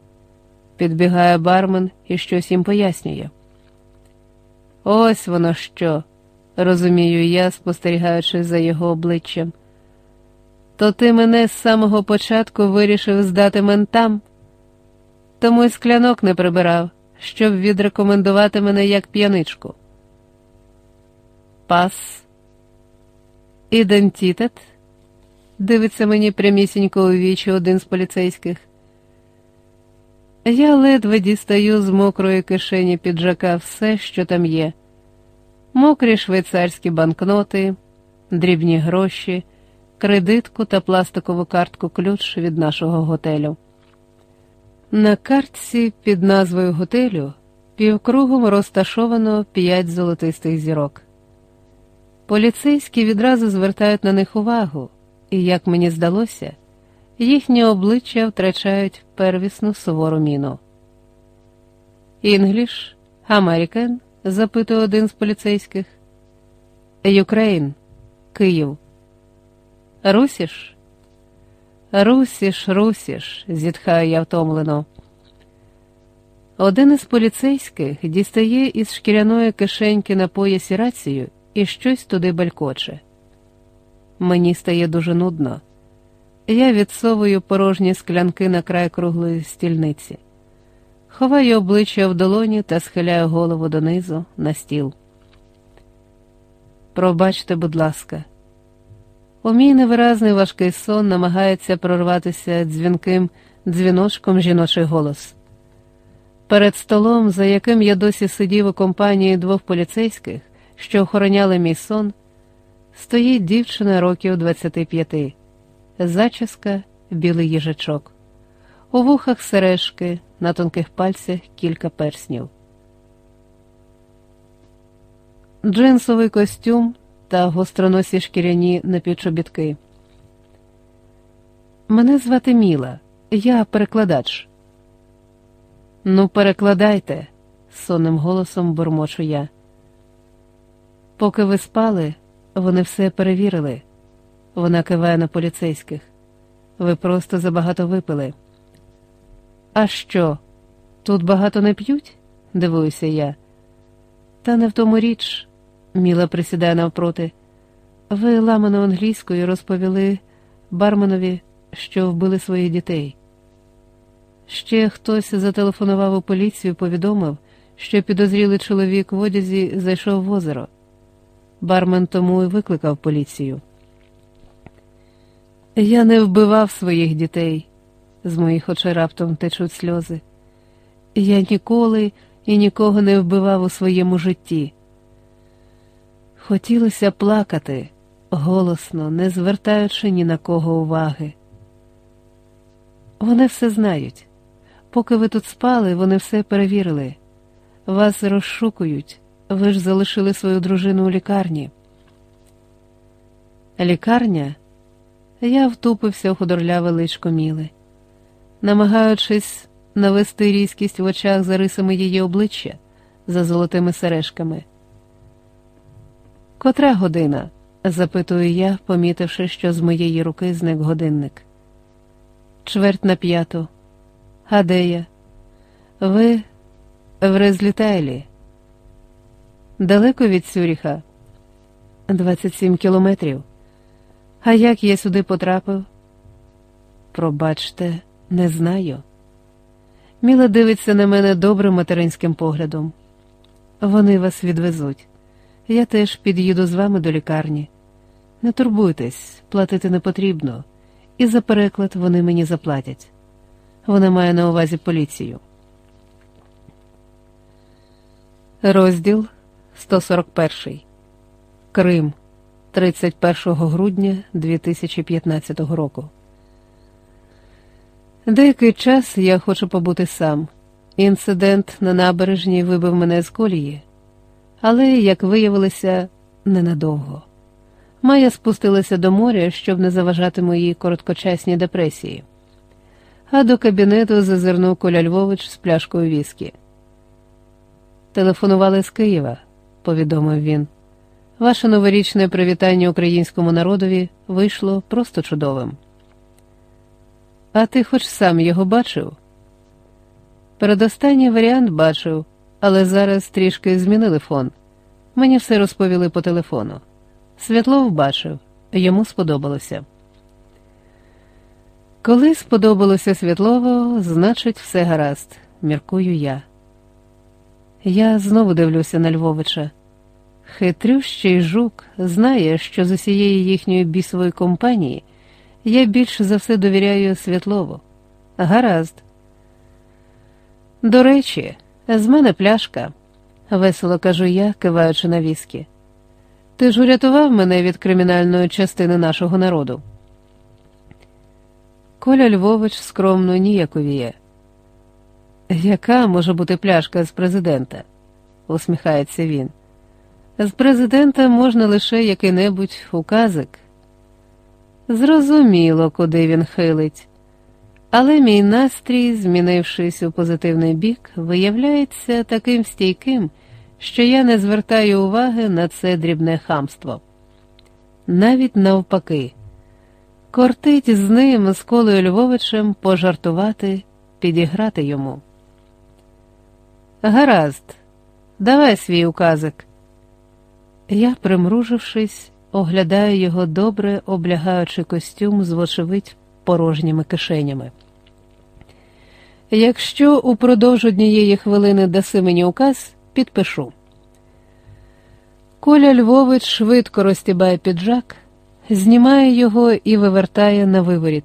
Підбігає бармен і щось їм пояснює. Ось воно що, розумію я, спостерігаючи за його обличчям. То ти мене з самого початку вирішив здати ментам, тому й склянок не прибирав, щоб відрекомендувати мене як п'яничку. Пас. Ідентітет. Дивиться мені прямісінько у вічі один з поліцейських. Я ледве дістаю з мокрої кишені піджака все, що там є: мокрі швейцарські банкноти, дрібні гроші, кредитку та пластикову картку ключ від нашого готелю. На картці під назвою готелю півкругом розташовано п'ять золотистих зірок. Поліцейські відразу звертають на них увагу, і, як мені здалося, їхні обличчя втрачають первісну сувору міну. English, American? запитує один з поліцейських. Ukraine, Київ. Русіш? Русіш, Русіш, зітхаю я втомлено. Один із поліцейських дістає із шкіряної кишеньки на поясі рацію і щось туди балькоче. Мені стає дуже нудно. Я відсовую порожні склянки на край круглої стільниці, ховаю обличчя в долоні та схиляю голову донизу на стіл. Пробачте, будь ласка, у мій невиразний важкий сон намагається прорватися дзвінким дзвіночком жіночий голос. Перед столом, за яким я досі сидів у компанії двох поліцейських, що охороняли мій сон, стоїть дівчина років 25, зачіска, білий їжачок, у вухах сережки, на тонких пальцях кілька перснів. Джинсовий костюм та гостроносі шкіряні напівчобітки. Мене звати Міла, я перекладач. Ну, перекладайте, сонним голосом бурмочу я. Поки ви спали, вони все перевірили. Вона киває на поліцейських. Ви просто забагато випили. А що? Тут багато не п'ють? дивуюся я. Та не в тому річ, Міла присідає навпроти. Ви ламано англійською розповіли барменові, що вбили своїх дітей. Ще хтось зателефонував у поліцію, повідомив, що підозрілий чоловік в одязі зайшов в озеро. Бармен тому і викликав поліцію. Я не вбивав своїх дітей, з моїх очей раптом течуть сльози. Я ніколи і нікого не вбивав у своєму житті. Хотілося плакати голосно, не звертаючи ні на кого уваги. Вони все знають. Поки ви тут спали, вони все перевірили. Вас розшукують, ви ж залишили свою дружину у лікарні. Лікарня? Я втупився у худорляве личко Міли, намагаючись навести різкість в очах за рисами її обличчя, за золотими сережками. Котра година? запитую я, помітивши, що з моєї руки зник годинник. Чверть на п'яту. А де я? Ви в Резлітайлі. Далеко від Сюріха? 27 кілометрів. А як я сюди потрапив? Пробачте, не знаю. Міла дивиться на мене добрим материнським поглядом. Вони вас відвезуть. Я теж під'їду з вами до лікарні. Не турбуйтесь, платити не потрібно, і за переклад вони мені заплатять. Вона має на увазі поліцію. Розділ 141. Крим 31 грудня 2015 року. Деякий час я хочу побути сам. Інцидент на набережній вибив мене з колії, але, як виявилося, ненадовго. Майя спустилася до моря, щоб не заважати моїй короткочасній депресії. А до кабінету зазирнув Коля Львович з пляшкою віскі. Телефонували з Києва, повідомив він. Ваше новорічне привітання українському народові вийшло просто чудовим. А ти хоч сам його бачив? Передостанній варіант бачив, але зараз трішки змінили фон. Мені все розповіли по телефону. Святлов бачив, йому сподобалося. Коли сподобалося Світлово, значить, все гаразд, міркую я. Я знову дивлюся на Львовича. Хитрющий жук знає, що з усієї їхньої бісової компанії я більше за все довіряю Світлову. Гаразд. До речі, з мене пляшка, весело кажу я, киваючи на віскі. Ти ж урятував мене від кримінальної частини нашого народу. Коля Львович скромно ніяковіє. Яка може бути пляшка з президента? усміхається він. З президента можна лише який-небудь указик. Зрозуміло, куди він хилить, але мій настрій, змінившись у позитивний бік, виявляється таким стійким, що я не звертаю уваги на це дрібне хамство. Навіть навпаки, кортить з ним, з Колою Львовичем, пожартувати, підіграти йому. Гаразд, давай свій указик. Я, примружившись, оглядаю його добре облягаючи костюм з вочевидь порожніми кишенями. Якщо упродовж однієї хвилини даси мені указ, підпишу. Коля Львович швидко розтібає піджак, знімає його і вивертає на виворіт.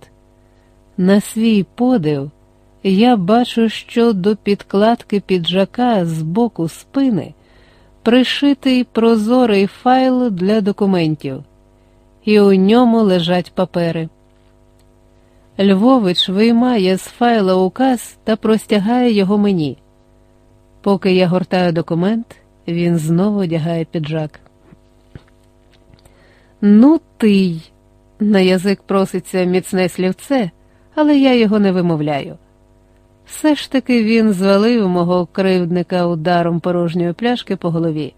На свій подив я бачу, що до підкладки піджака з боку спини пришитий прозорий файл для документів, і у ньому лежать папери. Львович виймає з файла указ та простягає його мені. Поки я гортаю документ, він знову одягає піджак. Ну, ти на язик проситься міцне слівце, але я його не вимовляю. Все ж таки він звалив мого кривдника ударом порожньої пляшки по голові.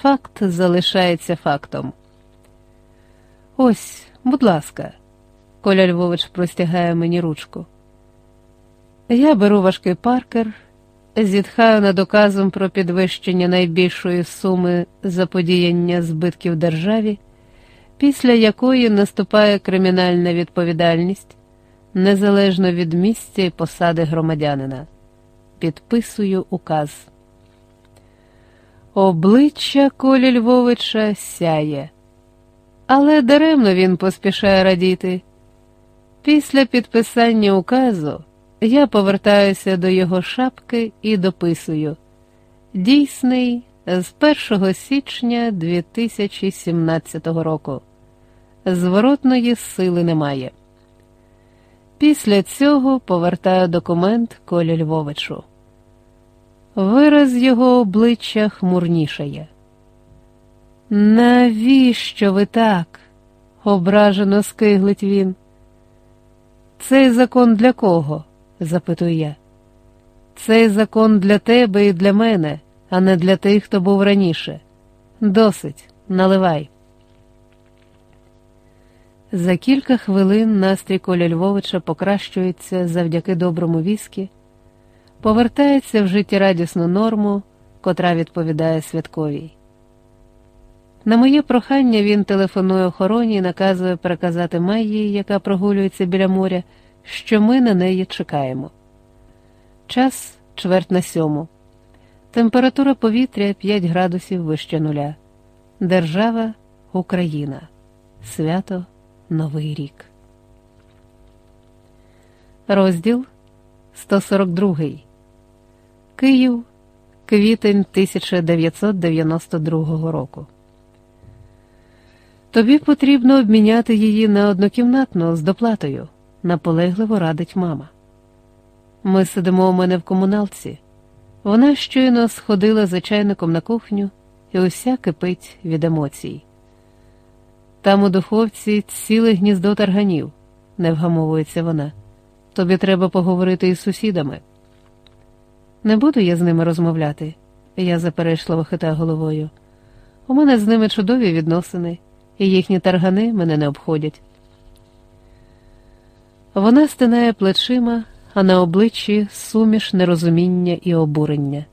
Факт залишається фактом. Ось, будь ласка, Коля Львович простягає мені ручку. Я беру важкий паркер, зітхаю над доказом про підвищення найбільшої суми заподіяння збитків державі, після якої наступає кримінальна відповідальність незалежно від місця і посади громадянина. Підписую указ. Обличчя Колі Львовича сяє, але даремно він поспішає радіти. Після підписання указу я повертаюся до його шапки і дописую дійсний з 1 січня 2017 року. Зворотної сили немає. Після цього повертаю документ Колі Львовичу. Вираз його обличчя хмурнішає. Навіщо ви так? ображено скиглить він. Цей закон для кого? запитую я. Цей закон для тебе і для мене, а не для тих, хто був раніше. Досить, наливай. За кілька хвилин настрій Коля Львовича покращується завдяки доброму віскі, повертається в життєрадісну норму, котра відповідає святковій. На моє прохання він телефонує охороні і наказує переказати Майї, яка прогулюється біля моря, що ми на неї чекаємо. Час чверть на сьому. Температура повітря 5 градусів вище нуля. Держава Україна. Свято Новий рік. Розділ 142. Київ. Квітень 1992 року. Тобі потрібно обміняти її на однокімнатну з доплатою, наполегливо радить мама. Ми сидимо у мене в комуналці. Вона щойно сходила за чайником на кухню і уся кипить від емоцій. Там у духовці ціле гніздо тарганів, не вгамовується вона. Тобі треба поговорити із сусідами. Не буду я з ними розмовляти, я заперечливо хитаю головою. У мене з ними чудові відносини, і їхні таргани мене не обходять. Вона стинає плечима, а на обличчі суміш нерозуміння і обурення.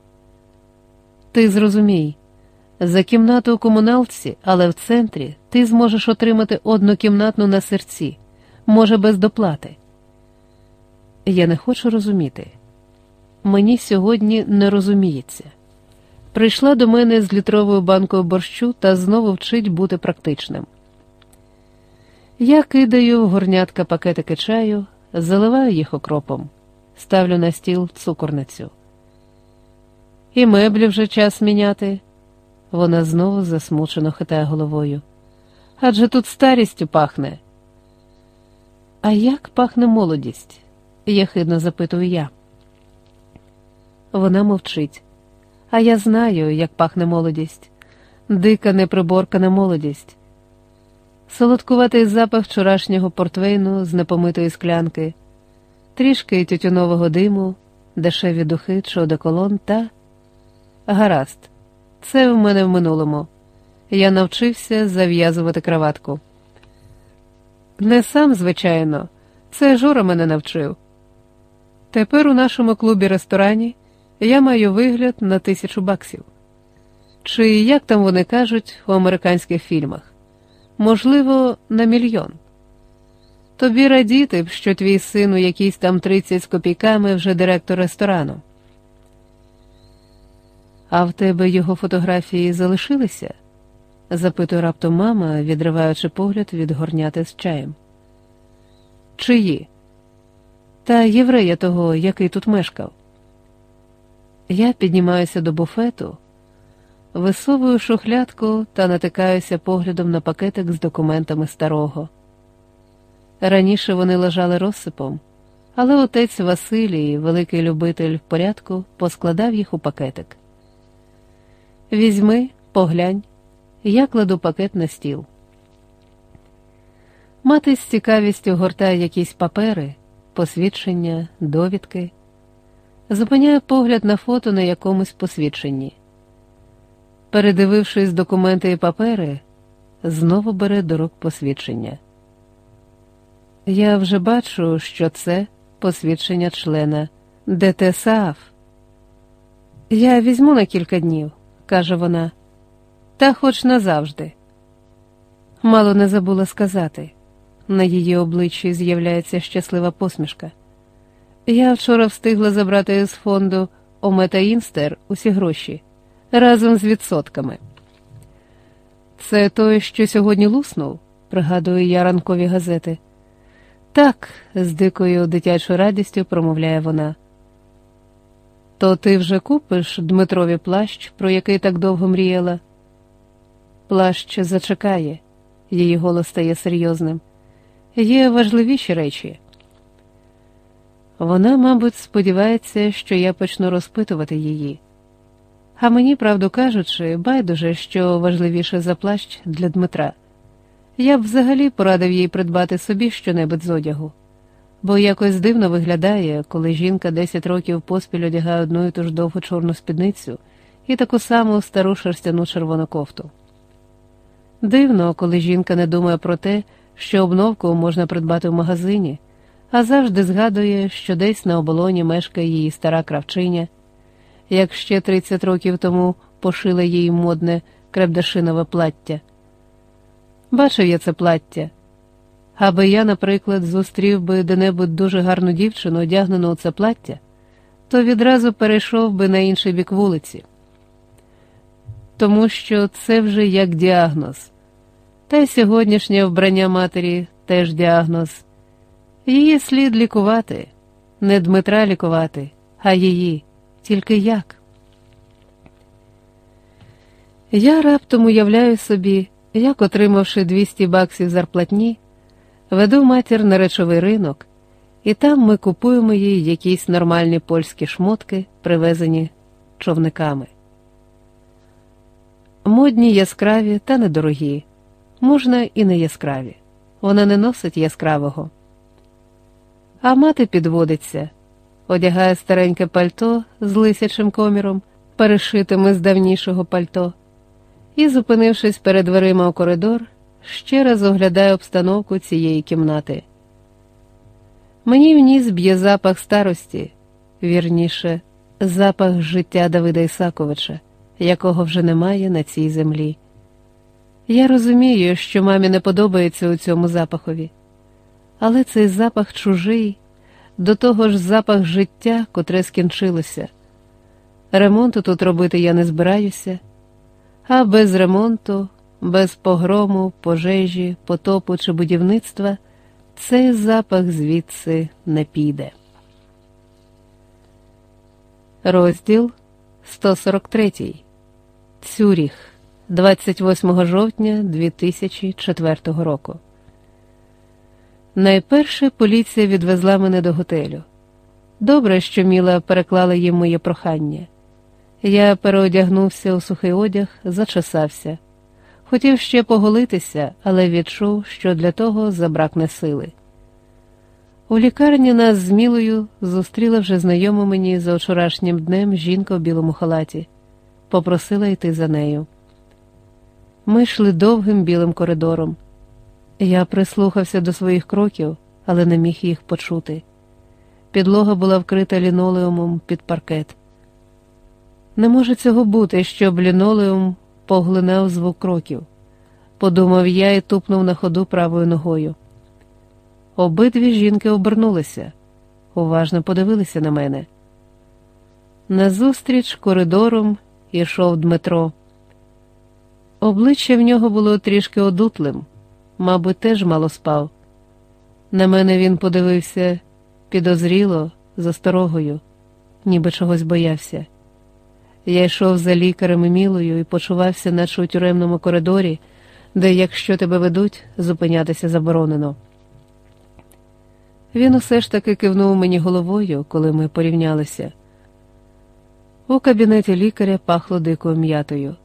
Ти зрозумій, за кімнату у комуналці, але в центрі ти зможеш отримати однокімнатну на серці, може, без доплати. Я не хочу розуміти. Мені сьогодні не розуміється. Прийшла до мене з літровою банкою борщу та знову вчить бути практичним. Я кидаю в горнятка пакетики чаю, заливаю їх окропом, ставлю на стіл цукорницю. І меблі вже час міняти. Вона знову засмучено хитає головою. Адже тут старістю пахне. А як пахне молодість? єхидно запитую я. Вона мовчить. А я знаю, як пахне молодість, дика неприборкана молодість. Солодкуватий запах вчорашнього портвейну з непомитої склянки, трішки тютюнового диму, дешеві духи чи одеколон та гаразд. Це в мене в минулому. Я навчився зав'язувати краватку. Не сам, звичайно, це Жора мене навчив. Тепер у нашому клубі ресторані я маю вигляд на тисячу баксів. Чи як там вони кажуть у американських фільмах? Можливо, на мільйон. Тобі радіти б, що твій син у якійсь там 30 з копійками вже директор ресторану. А в тебе його фотографії залишилися? запитує раптом мама, відриваючи погляд від горняти з чаєм. Чиї? Та єврея того, який тут мешкав. Я піднімаюся до буфету, висовую шухлядку та натикаюся поглядом на пакетик з документами старого. Раніше вони лежали розсипом, але отець Василій, великий любитель в порядку, поскладав їх у пакетик. Візьми, поглянь, я кладу пакет на стіл. Мати з цікавістю гортає якісь папери, посвідчення, довідки, зупиняє погляд на фото на якомусь посвідченні. Передивившись документи і папери, знову бере до рук посвідчення. Я вже бачу, що це посвідчення члена ДТСАФ. Я візьму на кілька днів каже вона, та хоч назавжди. Мало не забула сказати. На її обличчі з'являється щаслива посмішка. Я вчора встигла забрати з фонду Омета Інстер усі гроші разом з відсотками. Це той, що сьогодні луснув, пригадую я ранкові газети. Так, з дикою дитячою радістю промовляє вона. То ти вже купиш Дмитрові плащ, про який так довго мріяла? Плащ зачекає, її голос стає серйозним. Є важливіші речі. Вона, мабуть, сподівається, що я почну розпитувати її. А мені, правду кажучи, байдуже, що важливіше за плащ для Дмитра. Я б взагалі порадив їй придбати собі щонебудь з одягу бо якось дивно виглядає, коли жінка 10 років поспіль одягає одну і ту ж довгу чорну спідницю і таку саму стару шерстяну червону кофту. Дивно, коли жінка не думає про те, що обновку можна придбати в магазині, а завжди згадує, що десь на оболоні мешкає її стара кравчиня, як ще 30 років тому пошила їй модне крепдашинове плаття. Бачив я це плаття. Аби я, наприклад, зустрів би де-небудь дуже гарну дівчину, одягнену у це плаття, то відразу перейшов би на інший бік вулиці. Тому що це вже як діагноз. Та й сьогоднішнє вбрання матері теж діагноз. Її слід лікувати, не Дмитра лікувати, а її, тільки як. Я раптом уявляю собі, як, отримавши 200 баксів зарплатні, веду матір на речовий ринок, і там ми купуємо їй якісь нормальні польські шмотки, привезені човниками. Модні яскраві та недорогі, можна і не яскраві. Вона не носить яскравого. А мати підводиться, одягає стареньке пальто з лисячим коміром, перешитим із давнішого пальто, і, зупинившись перед дверима у коридор, ще раз оглядає обстановку цієї кімнати. Мені в ніс б'є запах старості, вірніше, запах життя Давида Ісаковича, якого вже немає на цій землі. Я розумію, що мамі не подобається у цьому запахові, але цей запах чужий, до того ж запах життя, котре скінчилося. Ремонту тут робити я не збираюся, а без ремонту, без погрому, пожежі, потопу чи будівництва цей запах звідси не піде. Розділ 143 Цюріх 28 жовтня 2004 року. Найперше поліція відвезла мене до готелю. Добре, що Міла переклала їм моє прохання. Я переодягнувся у сухий одяг, зачесався. Хотів ще поголитися, але відчув, що для того забракне сили. У лікарні нас з Мілою зустріла вже знайома мені за вчорашнім днем жінка в білому халаті, попросила йти за нею. Ми йшли довгим білим коридором. Я прислухався до своїх кроків, але не міг їх почути. Підлога була вкрита лінолеумом під паркет. Не може цього бути, щоб лінолеум поглинав звук кроків, подумав я і тупнув на ходу правою ногою. Обидві жінки обернулися, уважно подивилися на мене. Назустріч коридором ішов Дмитро. Обличчя в нього було трішки одутлим, мабуть, теж мало спав. На мене він подивився підозріло, за старогою, ніби чогось боявся. Я йшов за лікарем і мілою і почувався, наче у тюремному коридорі, де, якщо тебе ведуть, зупинятися заборонено. Він усе ж таки кивнув мені головою, коли ми порівнялися. У кабінеті лікаря пахло дикою м'ятою.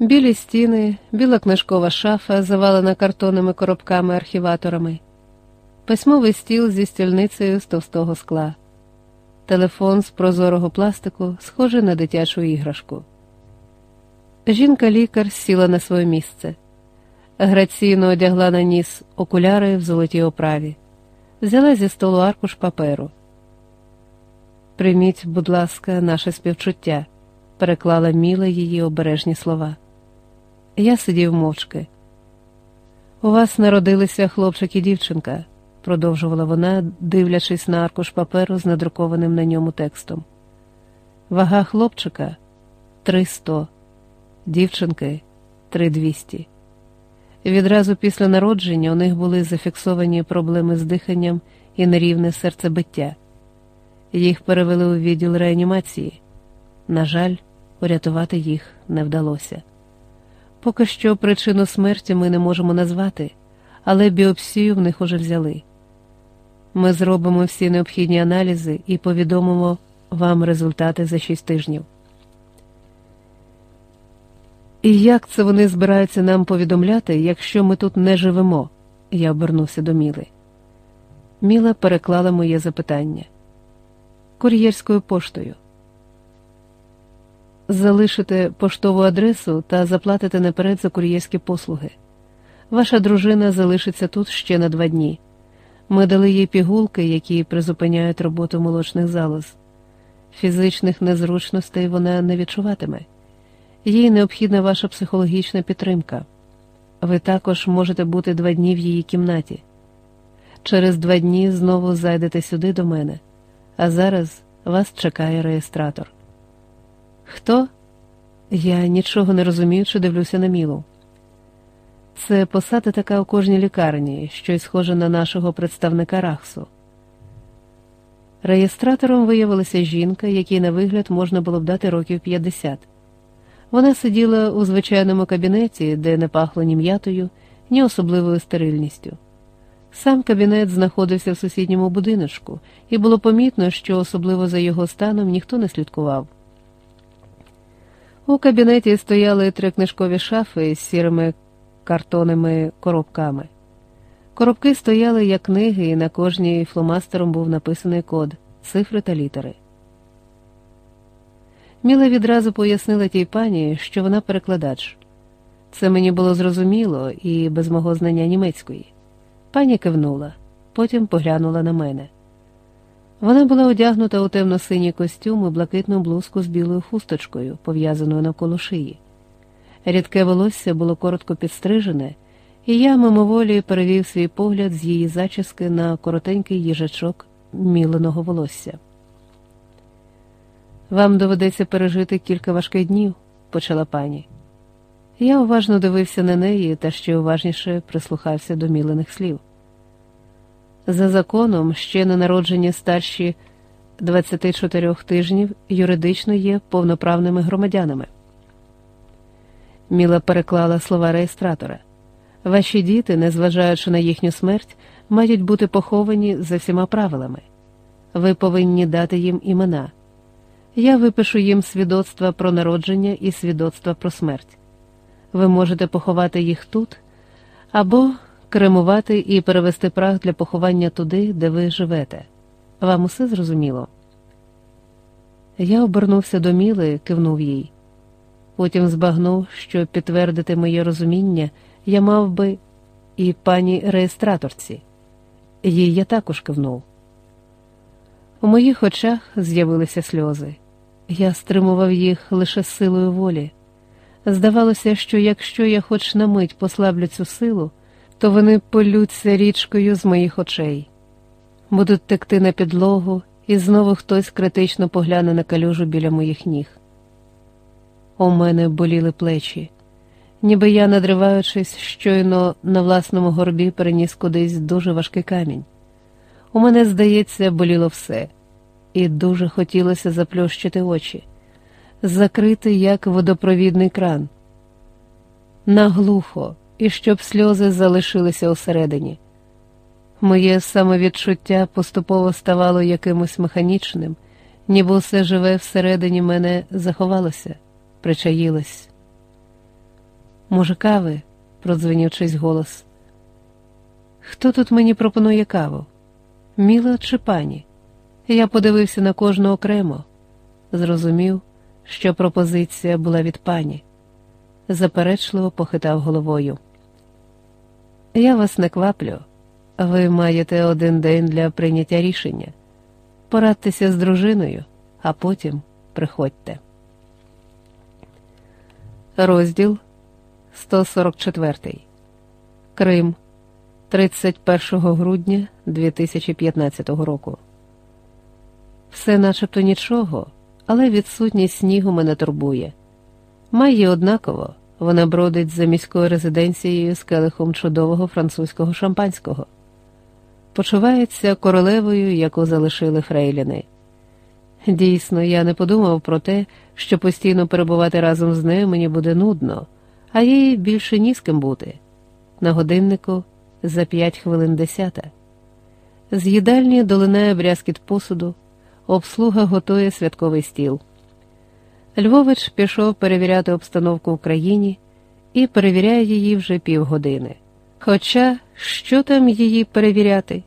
Білі стіни, біла книжкова шафа, завалена картонними коробками архіваторами, письмовий стіл зі стільницею з товстого скла, телефон з прозорого пластику, схожий на дитячу іграшку. Жінка-лікар сіла на своє місце, граційно одягла на ніс окуляри в золотій оправі, взяла зі столу аркуш паперу. Прийміть, будь ласка, наше співчуття, переклала Міла її обережні слова. Я сидів мовчки. У вас народилися хлопчик і дівчинка, продовжувала вона, дивлячись на аркуш паперу з надрукованим на ньому текстом. Вага хлопчика триста, дівчинки три двісті. Відразу після народження у них були зафіксовані проблеми з диханням і нерівне серцебиття. Їх перевели у відділ реанімації. На жаль, урятувати їх не вдалося. Поки що причину смерті ми не можемо назвати, але біопсію в них уже взяли. Ми зробимо всі необхідні аналізи і повідомимо вам результати за шість тижнів. І як це вони збираються нам повідомляти, якщо ми тут не живемо? Я обернувся до Міли. Міла переклала моє запитання кур'єрською поштою. Залишите поштову адресу та заплатите наперед за кур'єрські послуги. Ваша дружина залишиться тут ще на два дні. Ми дали їй пігулки, які призупиняють роботу молочних залоз. Фізичних незручностей вона не відчуватиме. Їй необхідна ваша психологічна підтримка. Ви також можете бути два дні в її кімнаті. Через два дні знову зайдете сюди до мене, а зараз вас чекає реєстратор. Хто? Я нічого не розумію, чи дивлюся на мілу. Це посада така у кожній лікарні, щось схоже на нашого представника Рахсу. Реєстратором виявилася жінка, якій на вигляд можна було б дати років 50. Вона сиділа у звичайному кабінеті, де не пахло ні м'ятою, ні особливою стерильністю. Сам кабінет знаходився в сусідньому будиночку, і було помітно, що особливо за його станом ніхто не слідкував. У кабінеті стояли три книжкові шафи з сірими картонними коробками. Коробки стояли як книги, і на кожній фломастером був написаний код, цифри та літери. Міла відразу пояснила тій пані, що вона перекладач. Це мені було зрозуміло і без мого знання німецької. Пані кивнула, потім поглянула на мене. Вона була одягнута у темно-синій костюм і блакитну блузку з білою хусточкою, пов'язаною навколо шиї. Рідке волосся було коротко підстрижене, і я мимоволі перевів свій погляд з її зачіски на коротенький їжачок міленого волосся. Вам доведеться пережити кілька важких днів, почала пані. Я уважно дивився на неї та ще уважніше прислухався до мілених слів. За законом, ще не народжені старші 24 тижнів юридично є повноправними громадянами. Міла переклала слова реєстратора. Ваші діти, незважаючи на їхню смерть, мають бути поховані за всіма правилами. Ви повинні дати їм імена. Я випишу їм свідоцтва про народження і свідоцтва про смерть. Ви можете поховати їх тут або кремувати і перевести прах для поховання туди, де ви живете. Вам усе зрозуміло? Я обернувся до Міли, кивнув їй. Потім збагнув, що підтвердити моє розуміння я мав би і пані реєстраторці. Їй я також кивнув. У моїх очах з'явилися сльози. Я стримував їх лише силою волі. Здавалося, що якщо я хоч на мить послаблю цю силу, то вони полються річкою з моїх очей, будуть текти на підлогу, і знову хтось критично погляне на калюжу біля моїх ніг. У мене боліли плечі, ніби я, надриваючись, щойно на власному горбі переніс кудись дуже важкий камінь. У мене, здається, боліло все, і дуже хотілося заплющити очі, закрити як водопровідний кран. Наглухо, і щоб сльози залишилися усередині. Моє самовідчуття поступово ставало якимось механічним, ніби все живе всередині мене заховалося причаїлась. Може, кави? продзвенів чийсь голос. Хто тут мені пропонує каву? Міла чи пані? Я подивився на кожну окремо, зрозумів, що пропозиція була від пані. Заперечливо похитав головою. Я вас не кваплю, ви маєте один день для прийняття рішення. Порадьтеся з дружиною, а потім приходьте. Розділ 144 Крим 31 грудня 2015 року. Все начебто нічого, але відсутність снігу мене турбує. Має однаково, вона бродить за міською резиденцією з келихом чудового французького шампанського. Почувається королевою, яку залишили Фрейліни. Дійсно, я не подумав про те, що постійно перебувати разом з нею мені буде нудно, а їй більше ні з ким бути. На годиннику за п'ять хвилин десята. З їдальні долинає брязкіт посуду, обслуга готує святковий стіл. Львович пішов перевіряти обстановку в країні і перевіряє її вже півгодини. Хоча що там її перевіряти?